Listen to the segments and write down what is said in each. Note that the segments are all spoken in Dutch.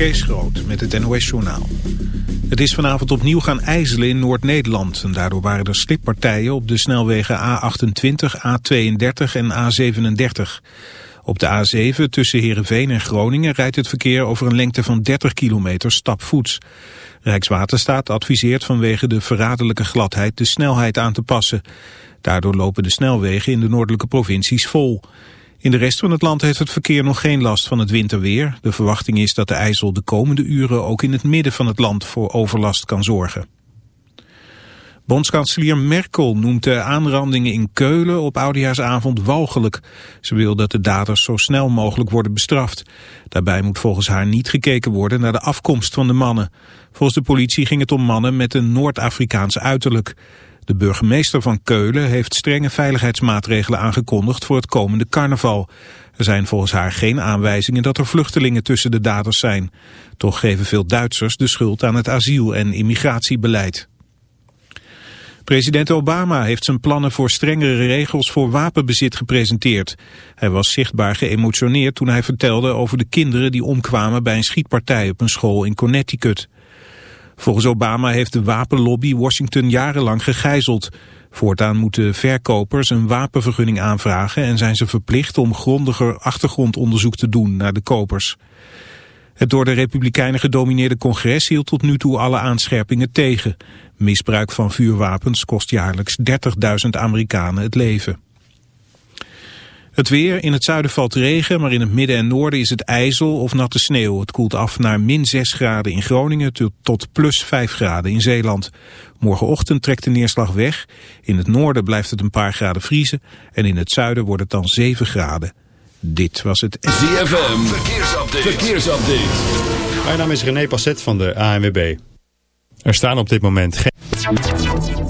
Kees Groot met het NOS-journaal. Het is vanavond opnieuw gaan ijzelen in Noord-Nederland. En daardoor waren er slippartijen op de snelwegen A28, A32 en A37. Op de A7 tussen Heerenveen en Groningen rijdt het verkeer over een lengte van 30 kilometer stapvoets. Rijkswaterstaat adviseert vanwege de verraderlijke gladheid de snelheid aan te passen. Daardoor lopen de snelwegen in de noordelijke provincies vol. In de rest van het land heeft het verkeer nog geen last van het winterweer. De verwachting is dat de IJssel de komende uren ook in het midden van het land voor overlast kan zorgen. Bondskanselier Merkel noemt de aanrandingen in Keulen op Oudejaarsavond walgelijk. Ze wil dat de daders zo snel mogelijk worden bestraft. Daarbij moet volgens haar niet gekeken worden naar de afkomst van de mannen. Volgens de politie ging het om mannen met een Noord-Afrikaans uiterlijk. De burgemeester van Keulen heeft strenge veiligheidsmaatregelen aangekondigd voor het komende carnaval. Er zijn volgens haar geen aanwijzingen dat er vluchtelingen tussen de daders zijn. Toch geven veel Duitsers de schuld aan het asiel- en immigratiebeleid. President Obama heeft zijn plannen voor strengere regels voor wapenbezit gepresenteerd. Hij was zichtbaar geëmotioneerd toen hij vertelde over de kinderen die omkwamen bij een schietpartij op een school in Connecticut. Volgens Obama heeft de wapenlobby Washington jarenlang gegijzeld. Voortaan moeten verkopers een wapenvergunning aanvragen en zijn ze verplicht om grondiger achtergrondonderzoek te doen naar de kopers. Het door de Republikeinen gedomineerde congres hield tot nu toe alle aanscherpingen tegen. Misbruik van vuurwapens kost jaarlijks 30.000 Amerikanen het leven. Het weer, in het zuiden valt regen, maar in het midden en noorden is het ijzel of natte sneeuw. Het koelt af naar min 6 graden in Groningen tot plus 5 graden in Zeeland. Morgenochtend trekt de neerslag weg. In het noorden blijft het een paar graden vriezen en in het zuiden wordt het dan 7 graden. Dit was het... ZFM, verkeersupdate. verkeersupdate. Mijn naam is René Passet van de ANWB. Er staan op dit moment geen...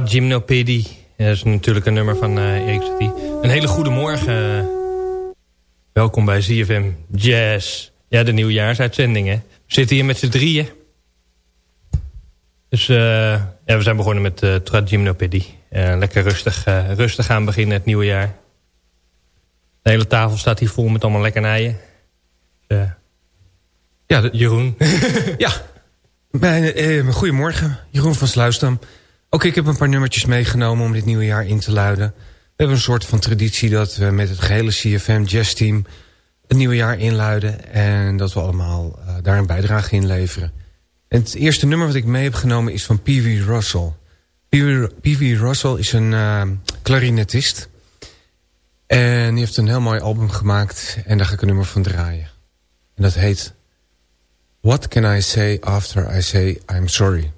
Tra Gymnopedie. Dat is natuurlijk een nummer van uh, Erik Satie. Een hele goede morgen. Welkom bij ZFM Jazz. Ja, de nieuwjaarsuitzending, hè. We zitten hier met z'n drieën. Dus uh, ja, we zijn begonnen met uh, Tra Gymnopedie. lekker rustig, rustig aan beginnen het nieuwe jaar. De hele tafel staat hier vol met allemaal lekkernijen. ja, Jeroen. ja, mijn, eh, goedemorgen, Jeroen van Sluisdam. Ook ik heb een paar nummertjes meegenomen om dit nieuwe jaar in te luiden. We hebben een soort van traditie dat we met het gehele CFM Jazz Team... het nieuwe jaar inluiden en dat we allemaal uh, daar een bijdrage in leveren. En het eerste nummer wat ik mee heb genomen is van P.W. Russell. P.W. Russell is een uh, klarinetist. En die heeft een heel mooi album gemaakt en daar ga ik een nummer van draaien. En dat heet What Can I Say After I Say I'm Sorry?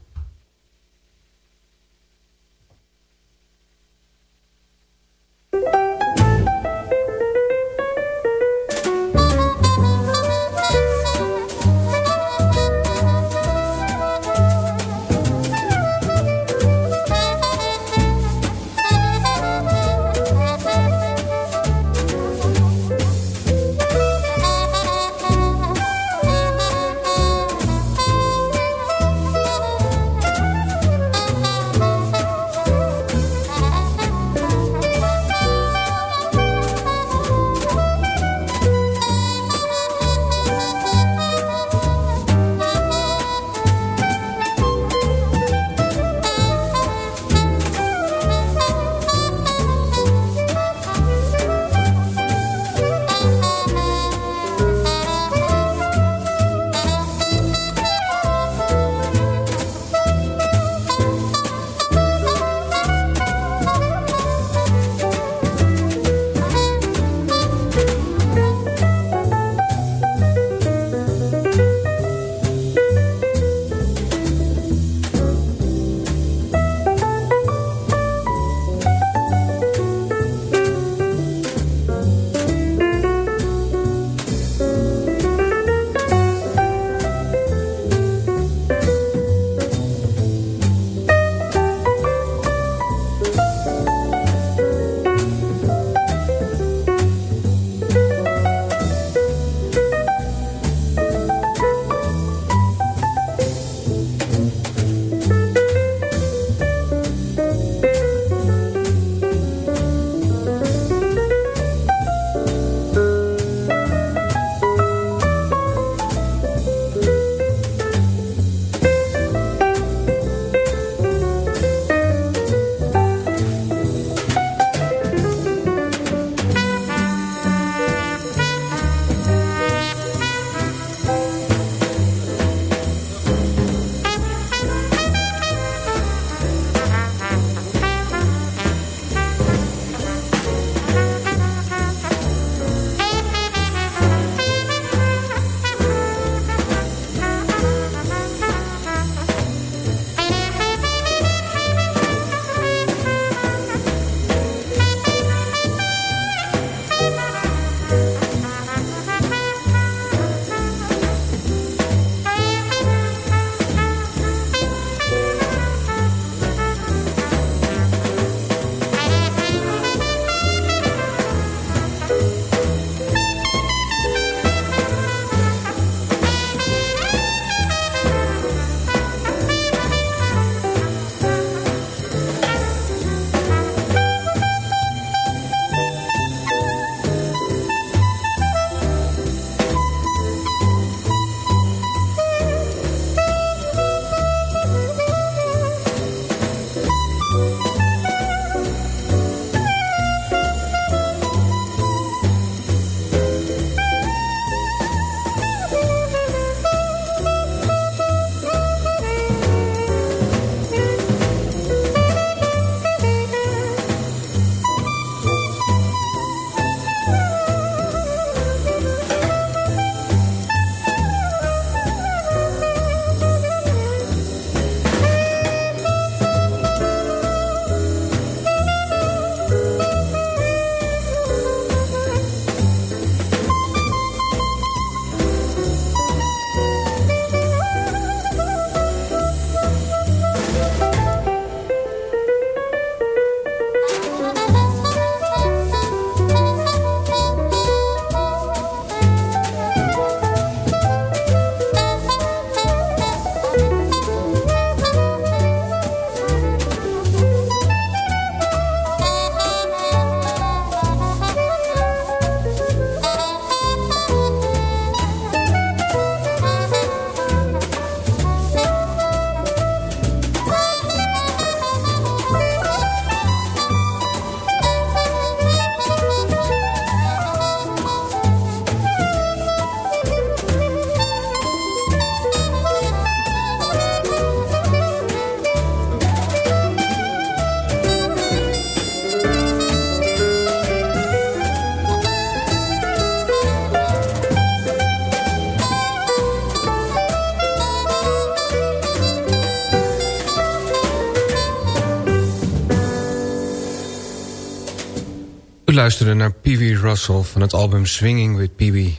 Luisterde naar Pee Russell van het album Swinging with Pee.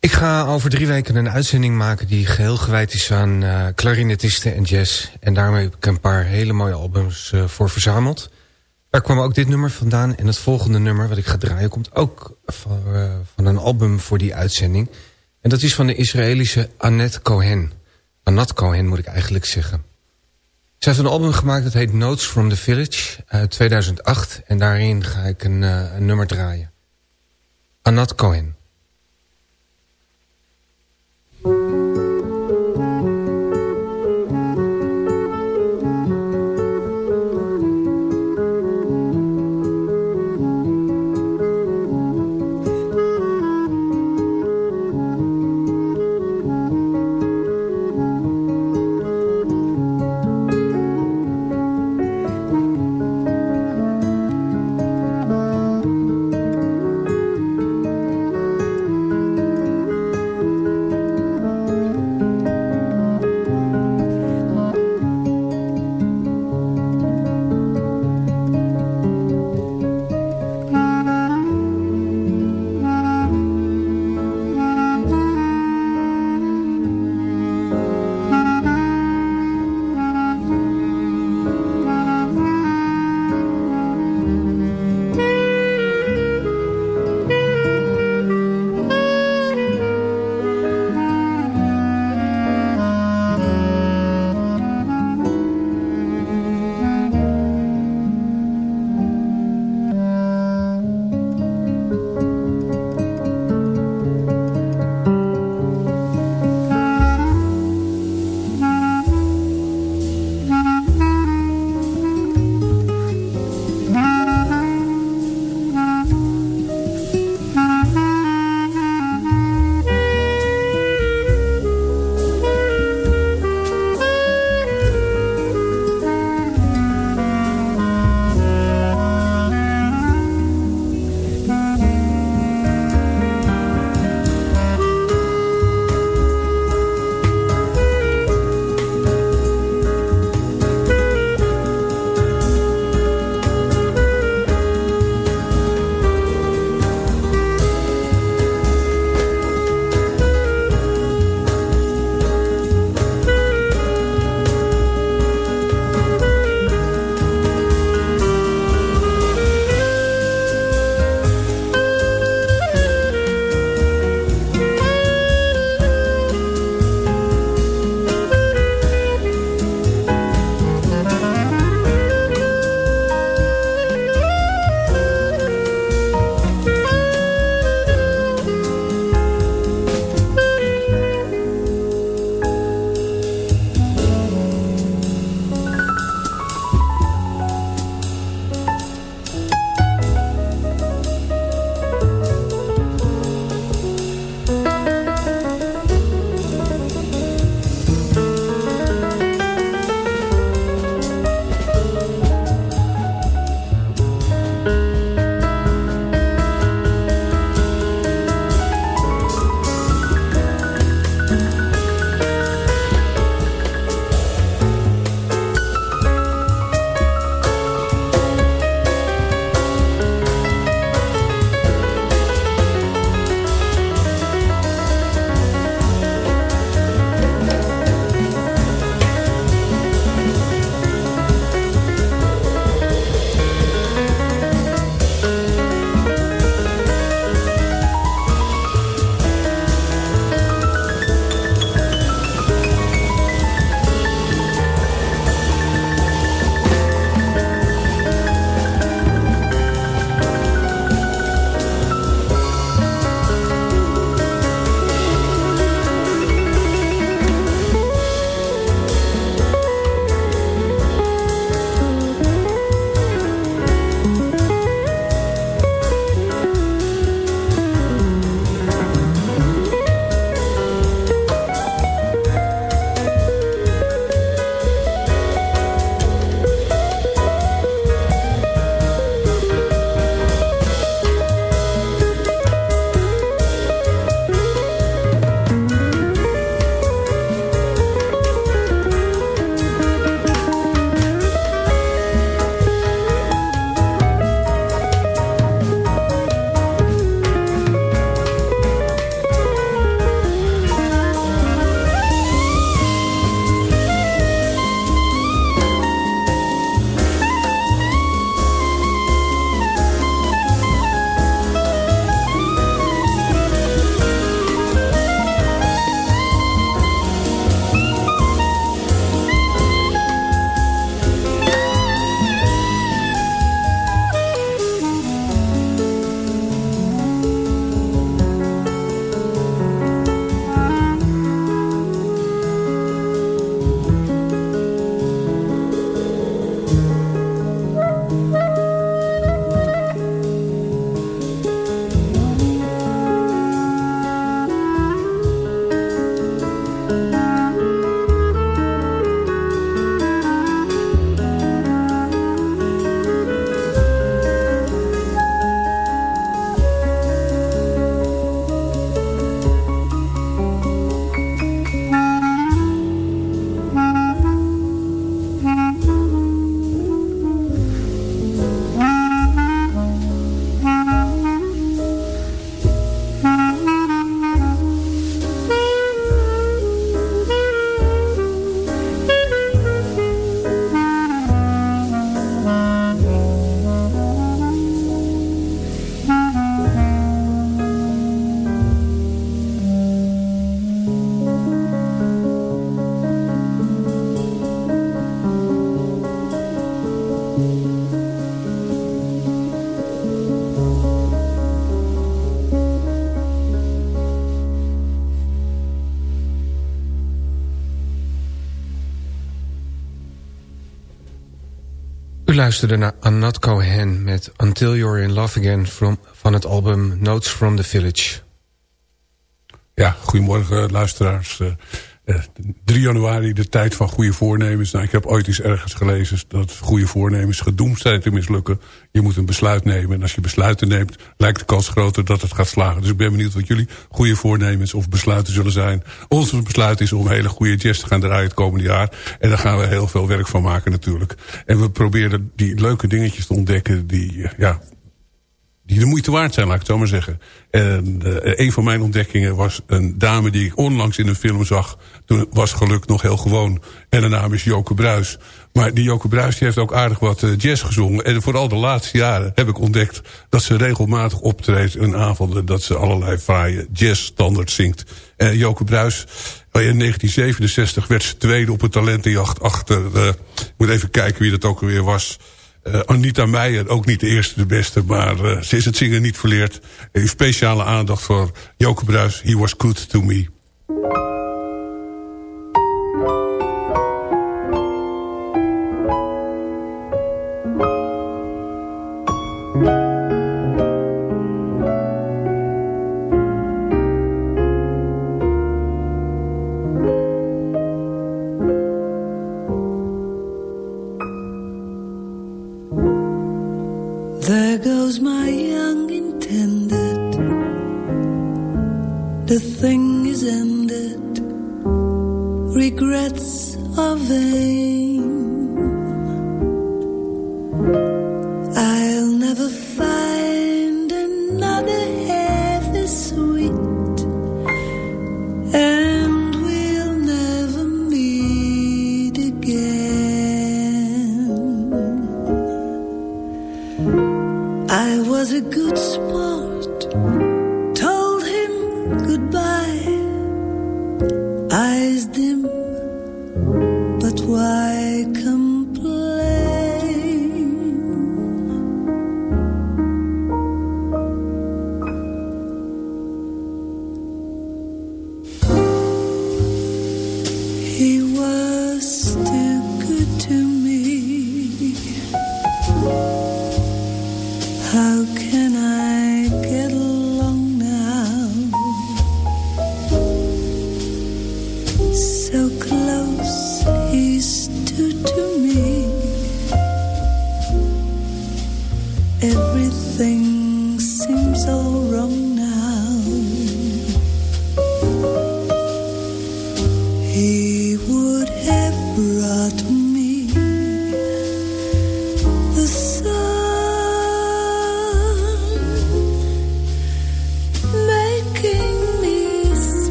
Ik ga over drie weken een uitzending maken die geheel gewijd is aan uh, en jazz. En daarmee heb ik een paar hele mooie albums uh, voor verzameld. Daar kwam ook dit nummer vandaan. En het volgende nummer wat ik ga draaien komt ook van, uh, van een album voor die uitzending. En dat is van de Israëlische Annette Cohen. Anat Cohen moet ik eigenlijk zeggen. Ze heeft een album gemaakt dat heet Notes from the Village uit 2008. En daarin ga ik een, uh, een nummer draaien. Anat Cohen. Luisterde naar Anat Cohen met Until You're in Love Again from, van het album Notes from the Village. Ja, goedemorgen luisteraars. Uh, uh, 3 januari, de tijd van goede voornemens. Nou, ik heb ooit eens ergens gelezen dat goede voornemens gedoemd zijn te mislukken. Je moet een besluit nemen. En als je besluiten neemt, lijkt de kans groter dat het gaat slagen. Dus ik ben benieuwd wat jullie goede voornemens of besluiten zullen zijn. Ons besluit is om hele goede jazz te gaan draaien het komende jaar. En daar gaan we heel veel werk van maken natuurlijk. En we proberen die leuke dingetjes te ontdekken die, ja, die de moeite waard zijn, laat ik het zo maar zeggen. En uh, een van mijn ontdekkingen was een dame die ik onlangs in een film zag. Toen was geluk nog heel gewoon. En de naam is Joke Bruis. Maar die Joke Bruis die heeft ook aardig wat uh, jazz gezongen. En vooral de laatste jaren heb ik ontdekt dat ze regelmatig optreedt in avonden. Dat ze allerlei fraaie jazzstandards zingt. Uh, Joke Bruis, in 1967 werd ze tweede op het talentenjacht achter... ik moet even kijken wie dat ook alweer was... Uh, Anita Meijer, ook niet de eerste de beste, maar uh, ze is het zingen niet verleerd. Speciale aandacht voor Joke Bruis, He Was Good To Me.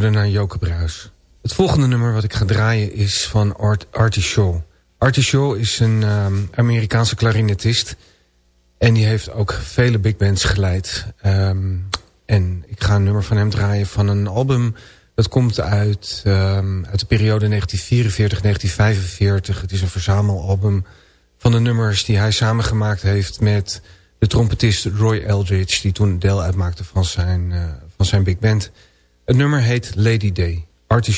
Luisterde naar Joke Bruis. Het volgende nummer wat ik ga draaien is van Art, Artie Shaw. Artie Shaw is een ehm, Amerikaanse klarinetist. En die heeft ook vele big bands geleid. Ehm, en ik ga een nummer van hem draaien van een album... dat komt uit, ehm, uit de periode 1944-1945. Het is een verzamelalbum van de nummers die hij samengemaakt heeft... met de trompetist Roy Eldridge... die toen deel uitmaakte van zijn, eh, van zijn big band... Het nummer heet Lady Day, Artie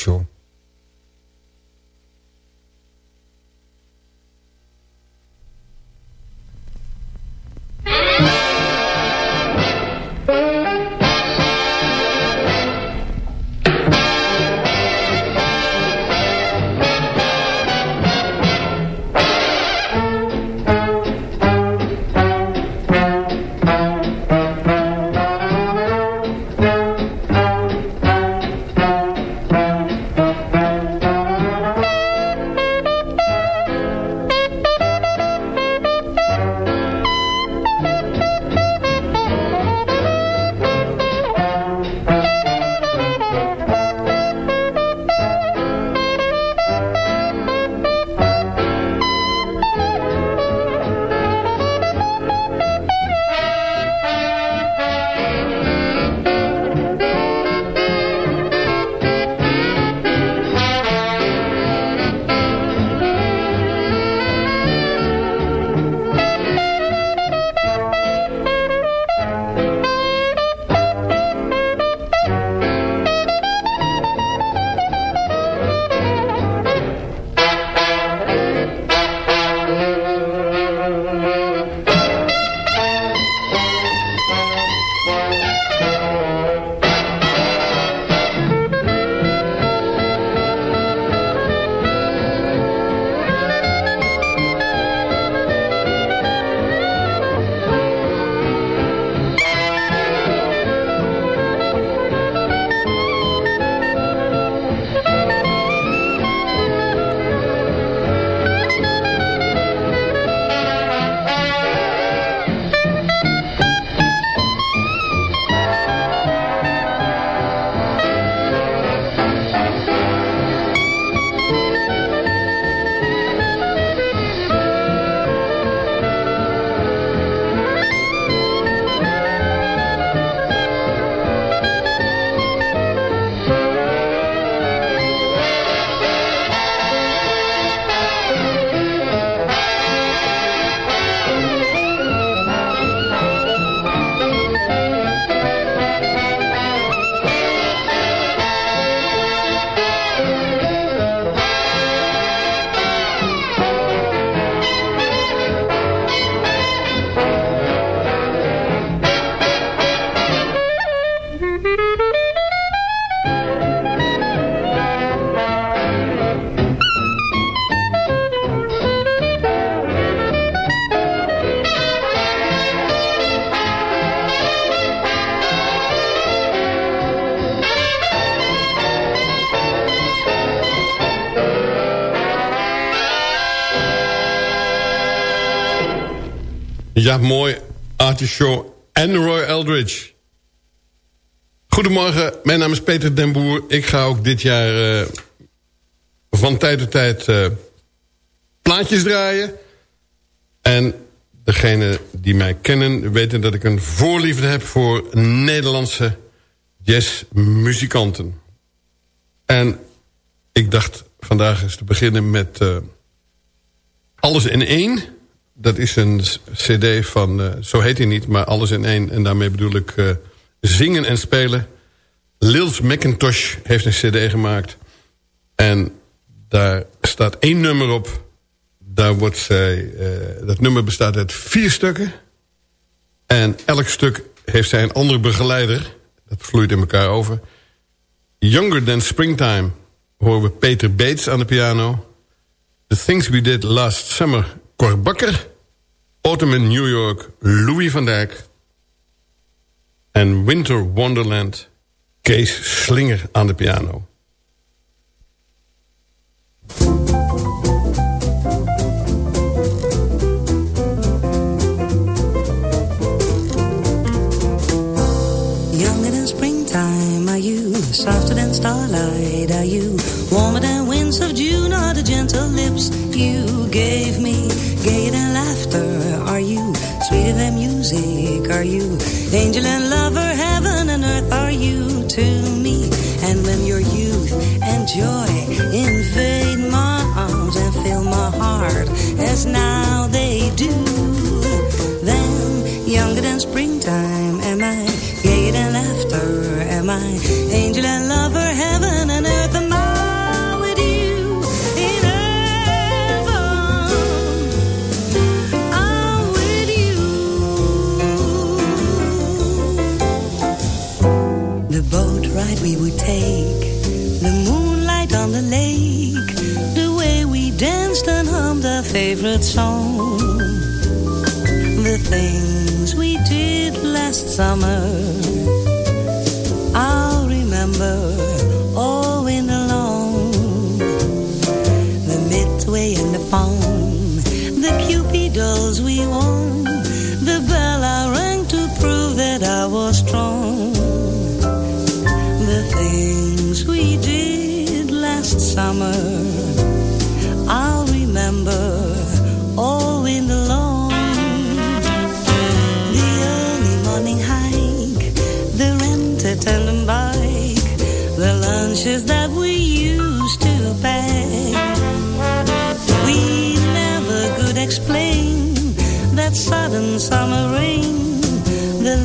Ja, mooi. Artie Shaw en Roy Eldridge. Goedemorgen, mijn naam is Peter den Boer. Ik ga ook dit jaar uh, van tijd tot tijd uh, plaatjes draaien. En degenen die mij kennen weten dat ik een voorliefde heb... voor Nederlandse jazzmuzikanten. En ik dacht vandaag eens te beginnen met uh, Alles in één. Dat is een cd van, uh, zo heet hij niet, maar Alles in één. En daarmee bedoel ik uh, zingen en spelen. Lils McIntosh heeft een cd gemaakt. En daar staat één nummer op. Daar wordt zij, dat nummer bestaat uit vier stukken. En elk stuk heeft zij een andere begeleider. Dat vloeit in elkaar over. Younger Than Springtime horen we Peter Bates aan de piano. The Things We Did Last Summer, Cor Bakker. Autumn in New York, Louis van Dijk. En Winter Wonderland, Kees Slinger aan de piano.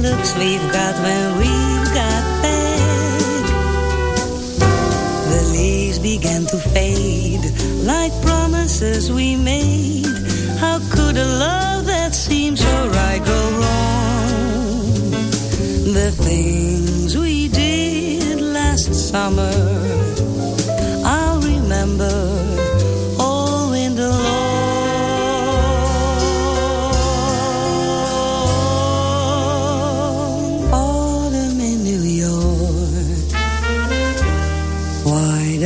Looks we've got when we've got back. The leaves began to fade like promises we made. How could a love that seemed so right go wrong? The things we did last summer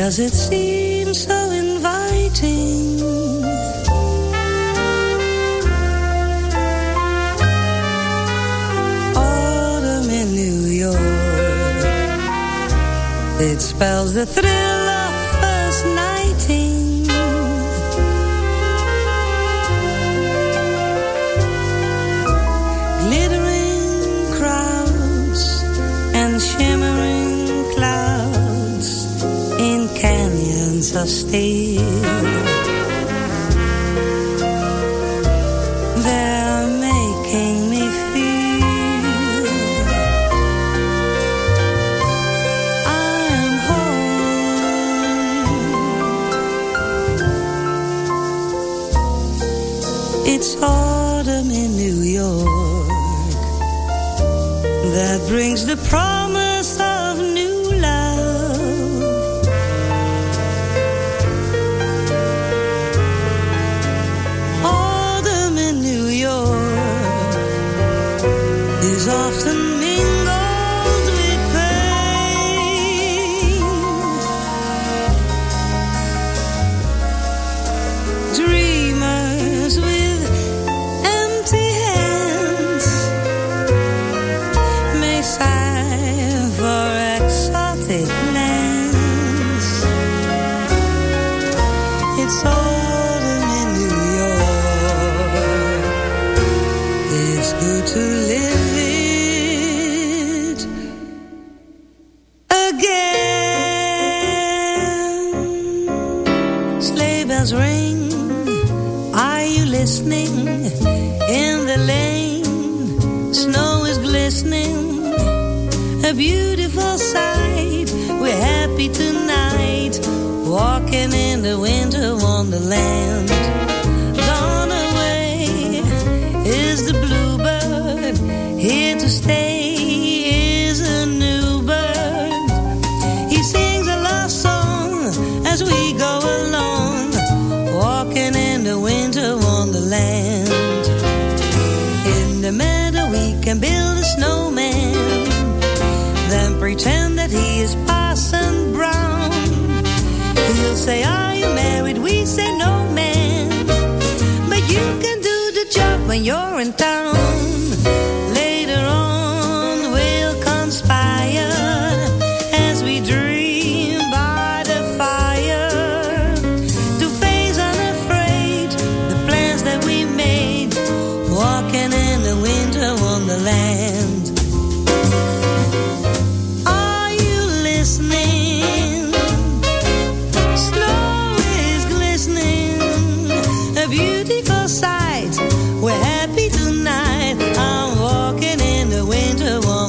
does it seem so inviting Autumn in New York. It spells the thrill stay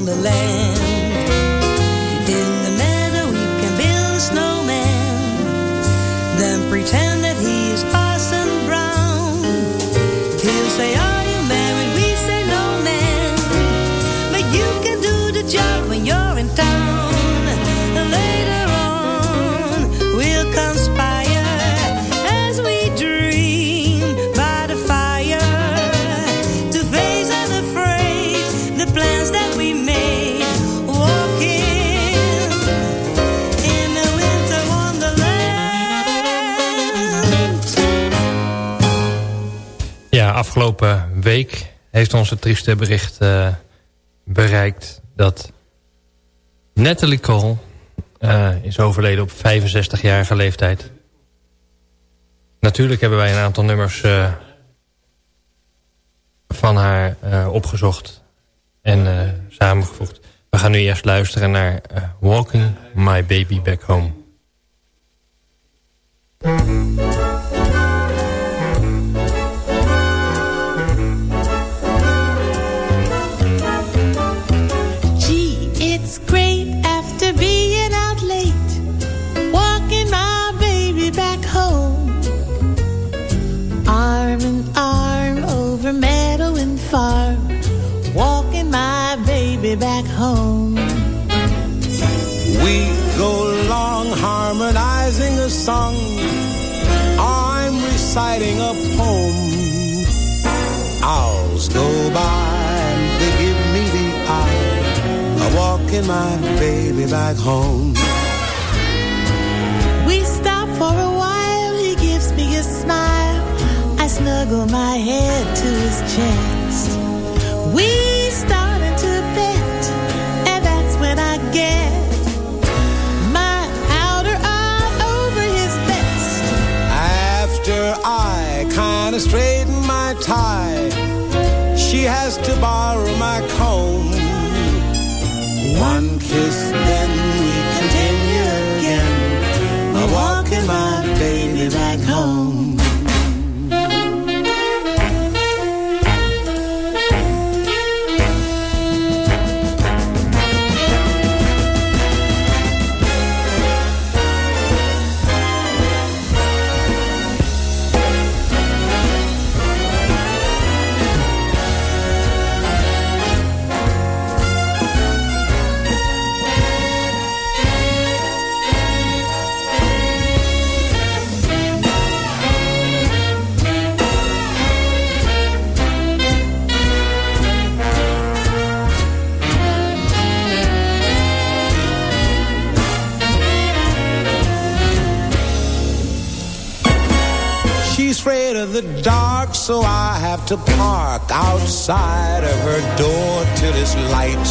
winter wonderland. Afgelopen week heeft ons het trieste bericht eh, bereikt... dat Natalie Cole eh, is overleden op 65-jarige leeftijd. Natuurlijk hebben wij een aantal nummers eh, van haar opgezocht en samengevoegd. We gaan nu eerst luisteren naar Walking My Baby Back Home. Song. I'm reciting a poem. Owls go by and they give me the eye. I walk in my baby back home. We stop for a while, he gives me a smile. I snuggle my head to his chest. We to park outside of her door till it's light.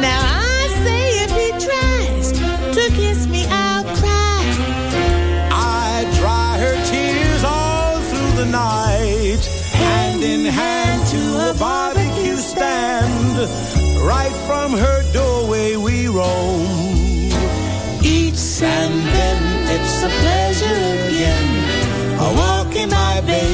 Now I say if he tries to kiss me, I'll cry. I dry her tears all through the night, hand in hand to a barbecue stand. Right from her doorway we roam. Each and then it's a pleasure again. A walk in my bed.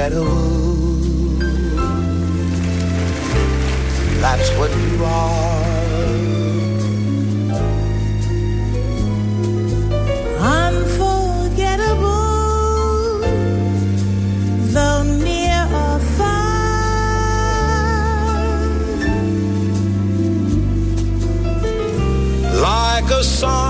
shadows. That's what you are. Unforgettable, though near or far. Like a song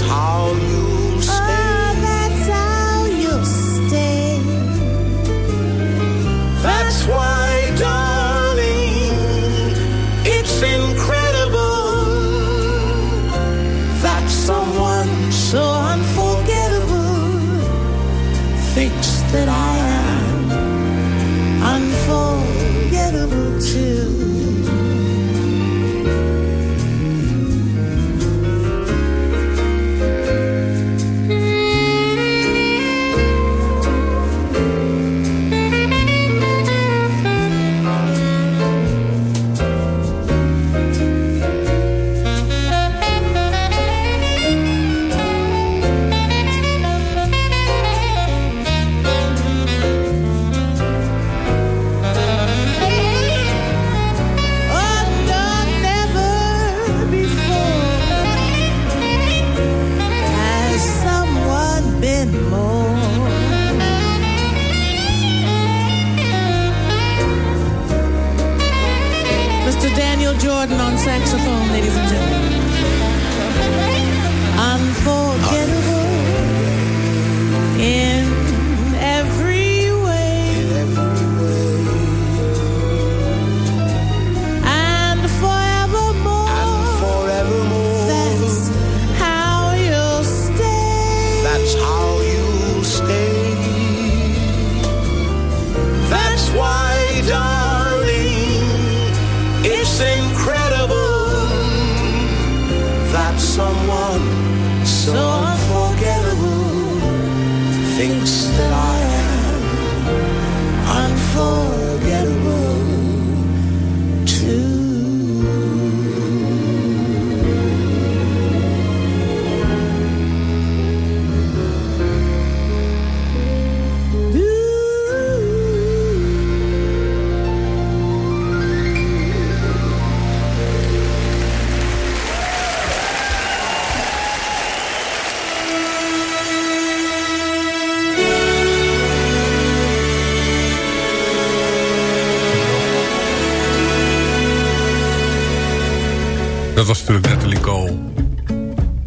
how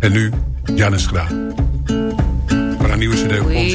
En nu Janis Graan. Maar een nieuwe cd op ons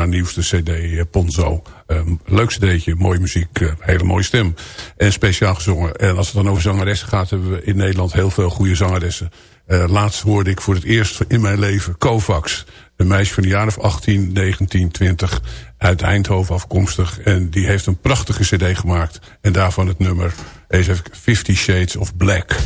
naar nieuwste cd eh, Ponzo. Um, leuk cd'tje, mooie muziek, eh, hele mooie stem. En speciaal gezongen. En als het dan over zangeressen gaat... hebben we in Nederland heel veel goede zangeressen. Eh, laatst hoorde ik voor het eerst in mijn leven Kovacs. Een meisje van de jaren 18, 19, 20. Uit Eindhoven afkomstig. En die heeft een prachtige cd gemaakt. En daarvan het nummer, eens even, Fifty Shades of Black.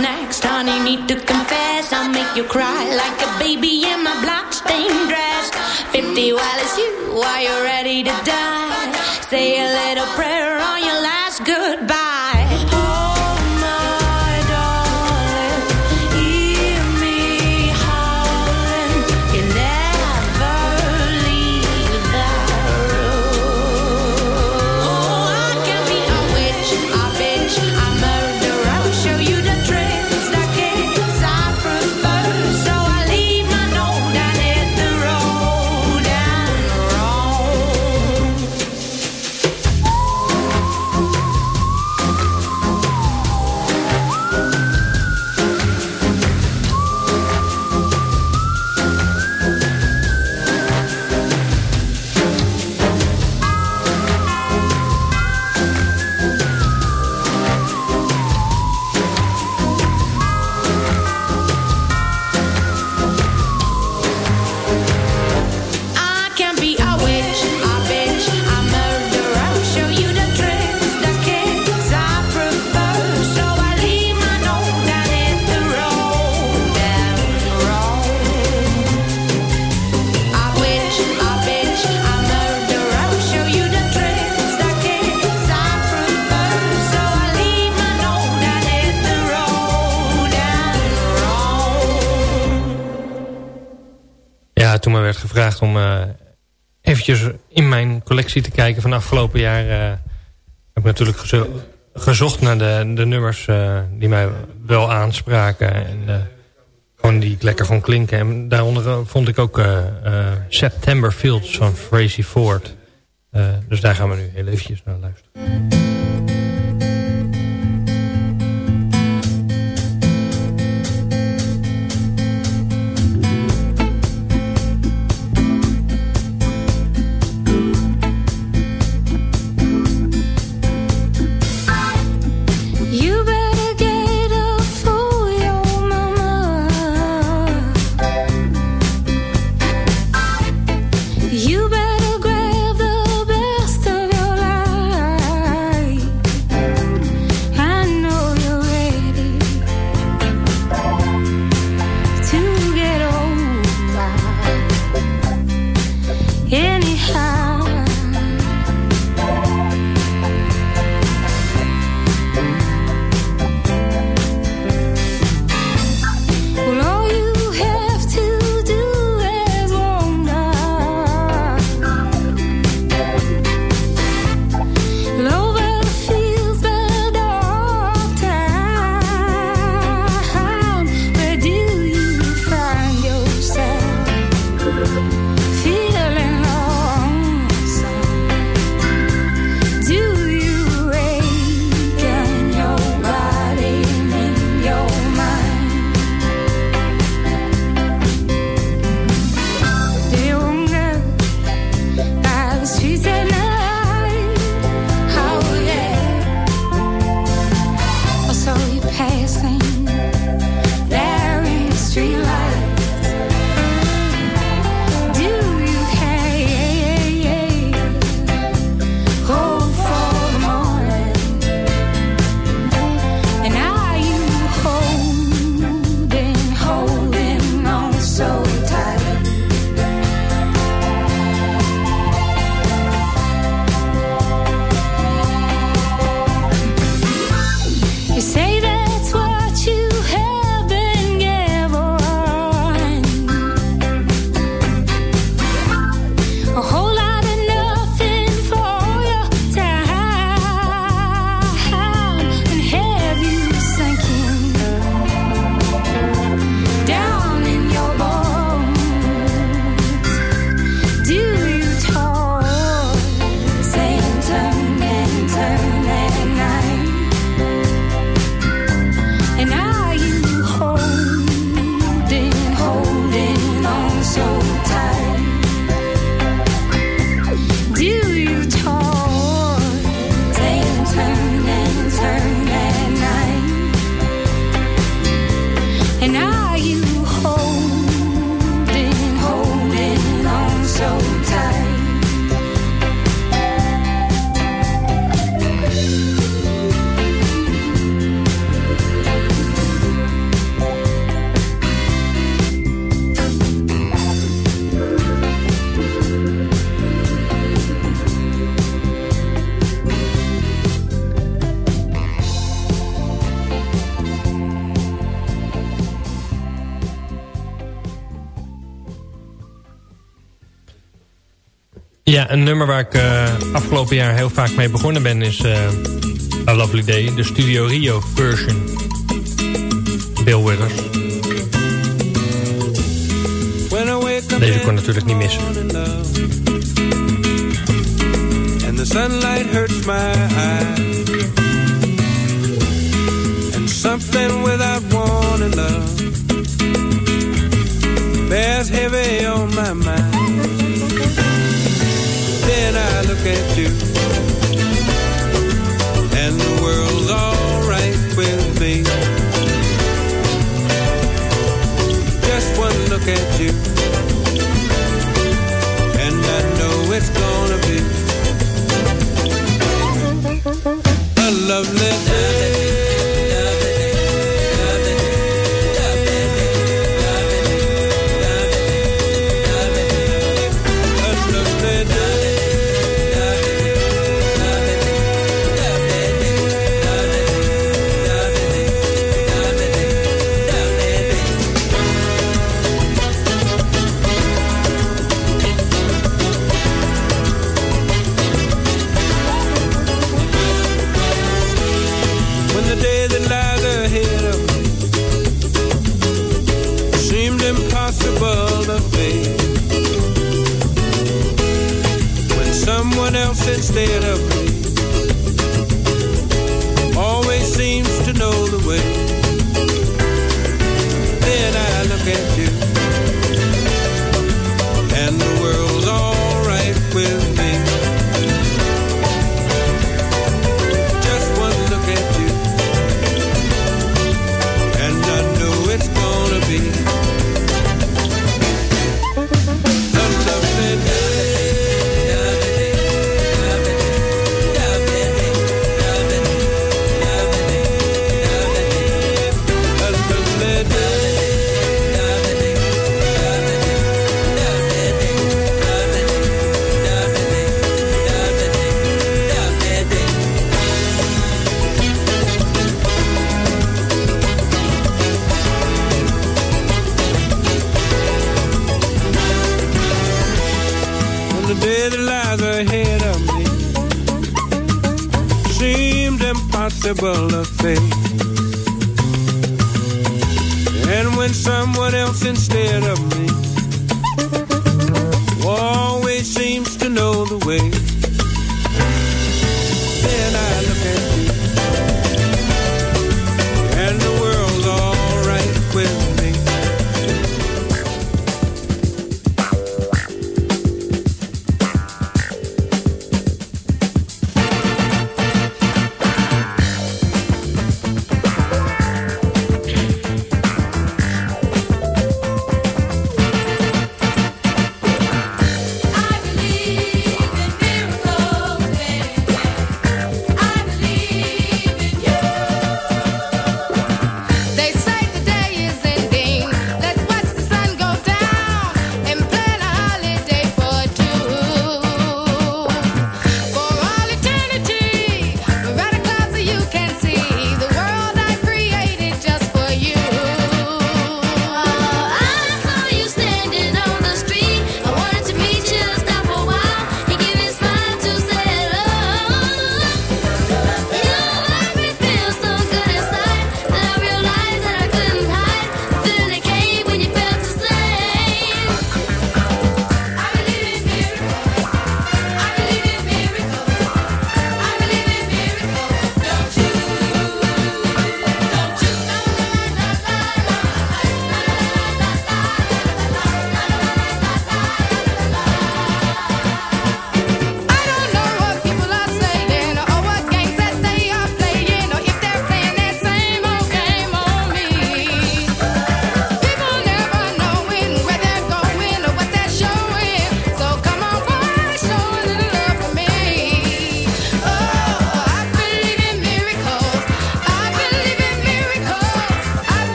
next, honey? Need to confess, I'll make you cry like a baby in my bloodstained dress. Fifty while it's you, are you're ready to die. Say a little prayer on your last goodbye. Om uh, eventjes in mijn collectie te kijken van afgelopen jaar... Uh, heb ik natuurlijk gezocht naar de, de nummers uh, die mij wel aanspraken. En gewoon die ik lekker vond klinken. En daaronder vond ik ook September Fields van Frazee Ford. dus daar gaan we nu heel eventjes naar luisteren. Een nummer waar ik uh, afgelopen jaar heel vaak mee begonnen ben is uh, A Lovely Day. De Studio Rio version. Bill Withers. Deze kon natuurlijk niet missen. And the sunlight hurts my eyes And something without wanting love Bears heavy on my mind then I look at you. And the world's alright with me. Just one look at you